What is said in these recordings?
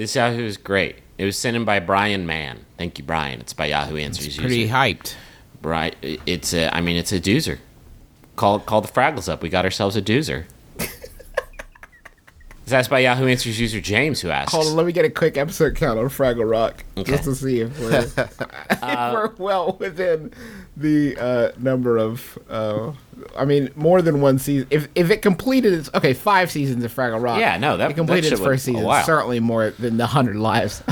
This Yahoo is great. It was sent in by Brian Mann. Thank you, Brian. It's by Yahoo Answers Pretty user. hyped. Right. It's a. I mean, it's a doozer. Call call the Fraggles up. We got ourselves a doozer. That's by Yahoo Answers user James who asks. Hold on, let me get a quick episode count on Fraggle Rock Okay. just to see if we're, if we're well within the uh, number of. Uh, I mean, more than one season. If if it completed its okay, five seasons of Fraggle Rock. Yeah, no, that- it completed that its first season. Certainly more than the hundred lives.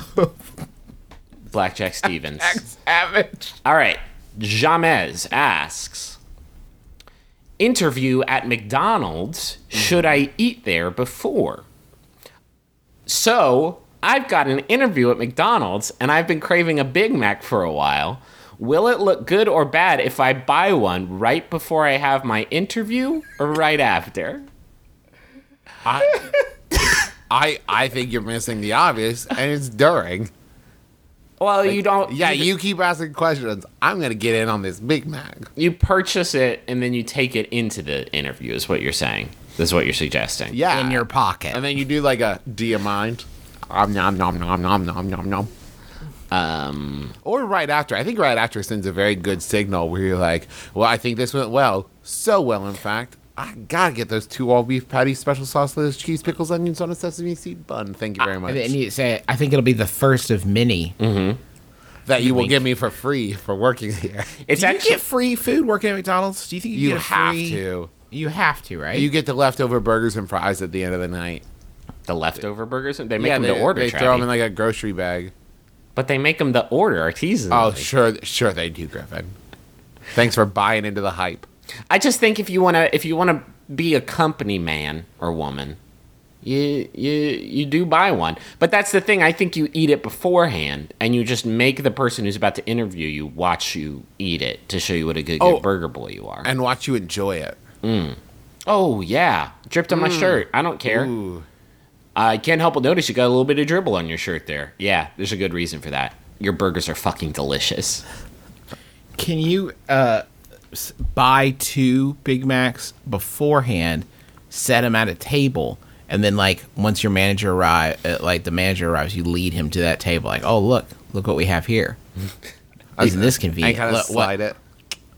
Blackjack Stevens. Savage. All right. Jamez asks Interview at McDonald's. Should I eat there before? So, I've got an interview at McDonald's and I've been craving a Big Mac for a while. Will it look good or bad if I buy one right before I have my interview or right after? I, I I think you're missing the obvious, and it's during. Well, you don't. Yeah, you keep asking questions. I'm gonna get in on this Big Mac. you purchase it and then you take it into the interview, is what you're saying. This is what you're suggesting. Yeah, In your pocket. and then you do like a Do you mind? Um, nom nom nom nom nom nom nom. Um, Or right after. I think right after sends a very good signal where you're like, well, I think this went well. So well, in fact. I gotta get those two all beef patties, special sauce, lettuce, cheese, pickles, onions on a sesame seed bun. Thank you very much. And you say, I think it'll be the first of many. that you will give me for free for working here. it's Do you actually get free food working at McDonald's? Do you think you, You get a have free- to. You have to, right? You get the leftover burgers and fries at the end of the night. the leftover burgers. They make yeah, them they, to order, they throw Travi. them in like a grocery bag. but they make them to order artisanally. Oh, sure, sure they do, Griffin. Thanks for buying into the hype. I just think if you wanna if you wanna be a company man or woman, you you you do buy one. But that's the thing. I think you eat it beforehand, and you just make the person who's about to interview you watch you eat it to show you what a good, good Oh. burger boy you are. And watch you enjoy it. Oh yeah, dripped on my shirt. I don't care. Ooh. I can't help but notice you got a little bit of dribble on your shirt there. Yeah, there's a good reason for that. Your burgers are fucking delicious. Can you uh, buy two Big Macs beforehand, set them at a table, and then like once your manager arrive, uh, like the manager arrives, you lead him to that table. Like, oh look, look what we have here. Isn't this And convenient? kind of Look, slide it.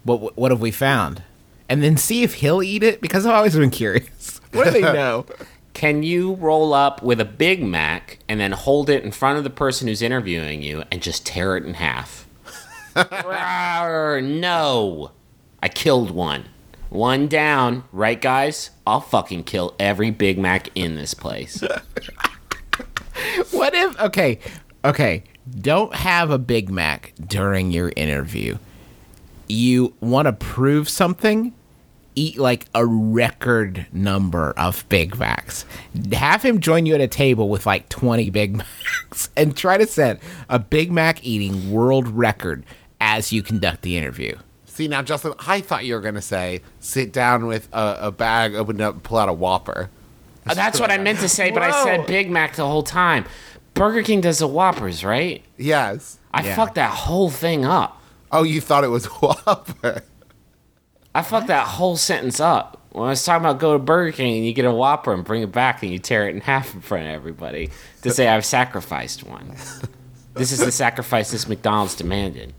what, what what have we found? And then see if he'll eat it because I've always been curious. What do they know? Can you roll up with a Big Mac and then hold it in front of the person who's interviewing you and just tear it in half? Rawr, no. I killed one. One down. Right, guys? I'll fucking kill every Big Mac in this place. What if okay, okay, don't have a Big Mac during your interview. You want to prove something? Eat like a record number of Big Macs. Have him join you at a table with like 20 Big Macs and try to set a Big Mac eating world record as you conduct the interview. See, now, Justin, I thought you were going to say sit down with a, a bag, open it up, pull out a Whopper. Uh, That's what I meant to say, but I said Big Mac the whole time. Burger King does the Whoppers, right? Yes. I Yeah. fucked that whole thing up. Oh, you thought it was Whopper. I fucked that whole sentence up. When I was talking about go to Burger King and you get a Whopper and bring it back and you tear it in half in front of everybody to say I've sacrificed one. This is the sacrifice this McDonald's demanded.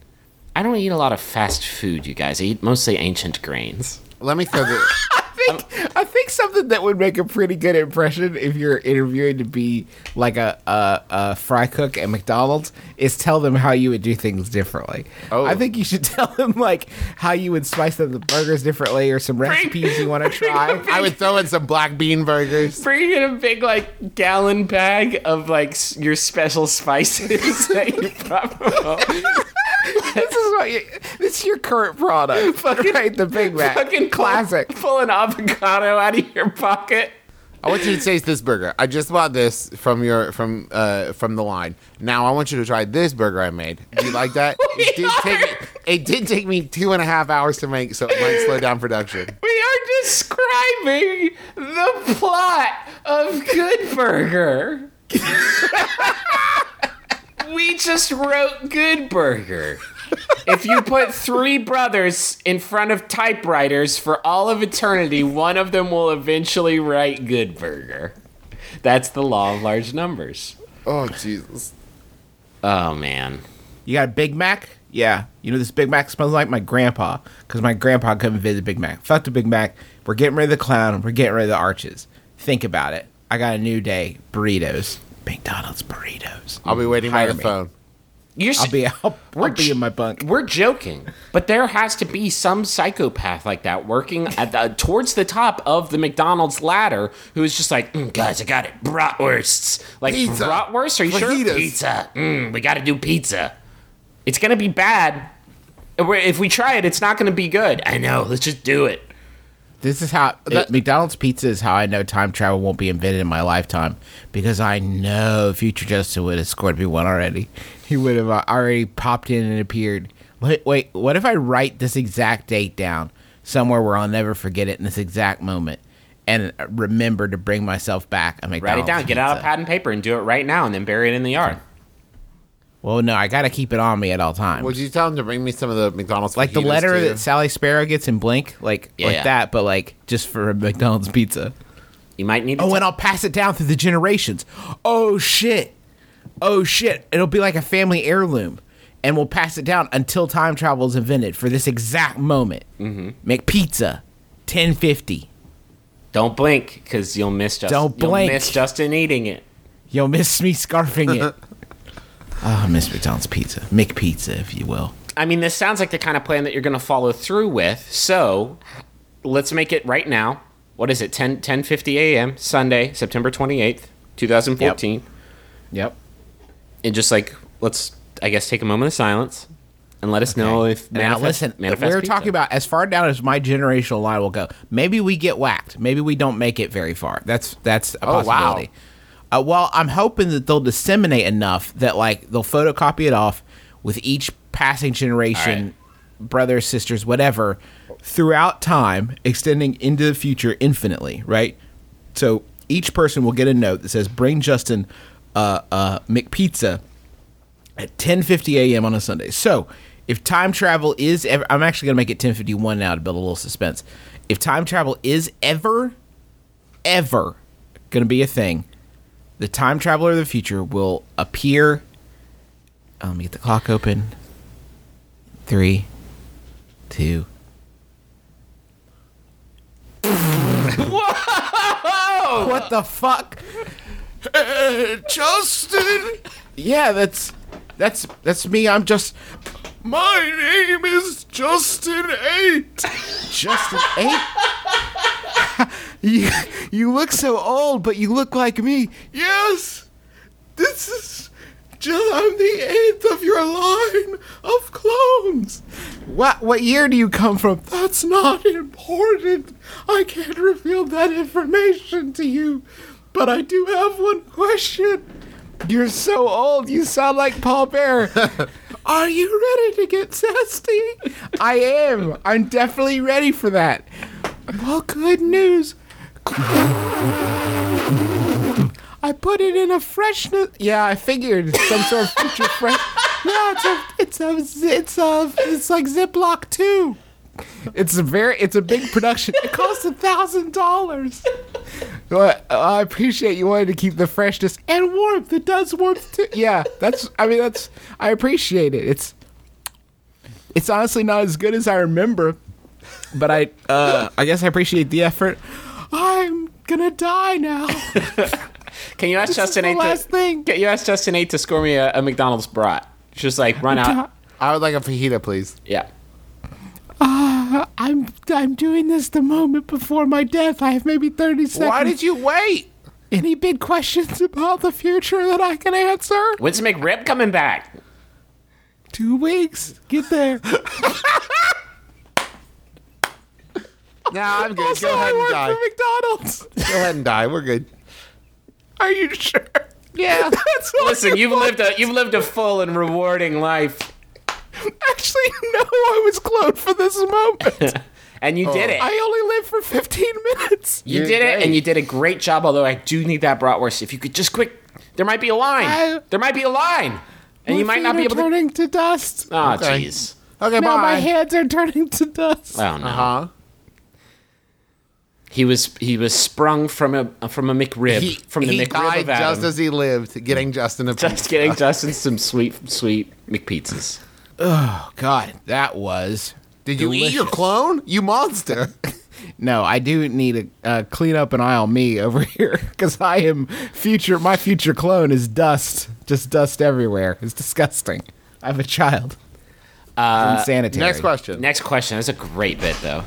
I don't eat a lot of fast food, you guys. I eat mostly ancient grains. Let me throw the. I think, I think something that would make a pretty good impression if you're interviewing to be like a, a, a fry cook at McDonald's is tell them how you would do things differently. Oh. I think you should tell them like how you would spice up the burgers differently or some recipes you want to try. I would throw in some black bean burgers. Bring in a big like gallon bag of like your special spices that you probably this is what you, this is your current product, Fucking, right? The Big Mac, fucking classic. Pull an avocado out of your pocket. I want you to taste this burger. I just bought this from your from uh from the line. Now I want you to try this burger I made. Do you like that? it did take me, it did take me two and a half hours to make, so it might slow down production. We are describing the plot of Good Burger. We just wrote Good Burger. If you put three brothers in front of typewriters for all of eternity, one of them will eventually write Good Burger. That's the law of large numbers. Oh Jesus. Oh man. You got a Big Mac? Yeah. You know this Big Mac smells like my grandpa because my grandpa couldn't visit Big Mac. Fuck the Big Mac. We're getting rid of the clown. We're getting rid of the arches. Think about it. I got a new day. Burritos. McDonald's burritos. I'll be waiting by Hire the me. phone. You're I'll be I'll, We're I'll be in my bunk. We're joking, but there has to be some psychopath like that working at the towards the top of the McDonald's ladder who is just like, "Mm, guys, I got it, bratwursts. Like Pizza. bratwurst? Are you sure? Fajitas. Pizza. Mm, we got to do pizza. It's gonna be bad. If we try it, it's not gonna be good. I know. Let's just do it. This is how That- McDonald's pizza is how I know time travel won't be invented in my lifetime because I know future Justin would have scored me one already. He would have uh, already popped in and appeared. Wait, wait, what if I write this exact date down somewhere where I'll never forget it in this exact moment and remember to bring myself back I a Write it down. Get out a pad and paper and do it right now, and then bury it in the yard. Well, no, I got to keep it on me at all times. Would you tell him to bring me some of the McDonald's like the letter too? that Sally Sparrow gets in Blink, like Yeah. like that, but like just for a McDonald's pizza. You might need. To Oh, t- and I'll pass it down through the generations. Oh shit. Oh shit. It'll be like a family heirloom. And we'll pass it down until time travel is invented for this exact moment. Mm-hmm. Make pizza. 1050. don't blink because you'll miss Justin. Don't You'll blink. miss Justin eating it. You'll miss me scarfing it. oh, I miss McDonald's pizza. Make pizza, if you will. I mean, this sounds like the kind of plan that you're going to follow through with. So let's make it right now. What is it? 10 10:50 a.m. Sunday, September 28th, 2014. Yep. yep. And just like let's I guess take a moment of silence and let us know if Now listen, manifest we're pizza. talking about as far down as my generational line will go. Maybe we get whacked. Maybe we don't make it very far. That's that's a Oh, wow. Uh, well, I'm hoping that they'll disseminate enough that like they'll photocopy it off with each passing generation, brothers, sisters, whatever, throughout time, extending into the future infinitely. Right. So each person will get a note that says, "Bring Justin uh, uh, McPizza." at 10:50 a.m. on a Sunday. So, if time travel is ever, I'm actually gonna make it 10:51 now to build a little suspense. If time travel is ever, ever gonna be a thing, the time traveler of the future will appear. uh, Let me get the clock open. Three, two. Whoa! What the fuck? Justin. Yeah, that's that's that's me. I'm just My name is Justin Eight. Justin eight. you you look so old, but you look like me. Yes, this is. Just, I'm the eighth of your line of clones. What what year do you come from? That's not important. I can't reveal that information to you. But I do have one question. You're so old. You sound like Paul Bear. Are you ready to get zesty? I am. I'm definitely ready for that. Well, good news. I put it in a freshness. Yeah, I figured some sort of future fresh. No, it's a, it's a, it's a, it's like Ziploc too. It's a very, it's a big production. It costs a thousand dollars. Well, I appreciate you wanted to keep the freshness. And warmth. It does warmth too. Yeah, that's. I mean, that's. I appreciate it. It's. It's honestly not as good as I remember, but I. Uh, I guess I appreciate the effort. I'm gonna die now. Can you ask This is Justin the Eight last to, thing. Can you ask Justin Eight to score me a, a McDonald's brat? Just like run out. I would like a fajita, please. Yeah. Uh, I'm I'm doing this the moment before my death. I have maybe thirty seconds. Why did you wait? Any big questions about the future that I can answer? When's McRib coming back? Two weeks. Get there. No, I'm good. Also, I work for McDonald's. Go ahead and die. We're good. Are you sure? Yeah. That's all Listen, I you've want. lived a you've lived a full and rewarding life, Actually, no. I was cloned for this moment. and you did oh. it. I only lived for 15 minutes. You You're did it, great. and you did a great job. Although I do need that bratwurst. If you could just quick, there might be a line. I- there might be a line, and you might not be able to. turning to dust. Oh, Okay. jeez. Okay, now my hands are turning to dust. Oh no. Huh? He was he was sprung from a from a McRib He, from the he McRib died of Adam. just as he lived, getting Justin a just pizza. getting Justin some sweet sweet McPizzas. Oh God, that was. Did you eat your clone? You monster! No, I do need to uh, clean up an aisle me over here because I am future. My future clone is dust, just dust everywhere. It's disgusting. I have a child. Uh, Insanitary. Next question. Next question. That's a great bit though.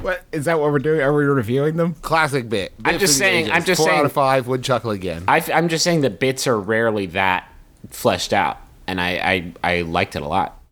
What is that? What we're doing? Are we reviewing them? Classic bit. I'm just saying- ages. I'm just Four saying- out of five would chuckle again. I, I'm just saying that bits are rarely that fleshed out, and I, I I liked it a lot.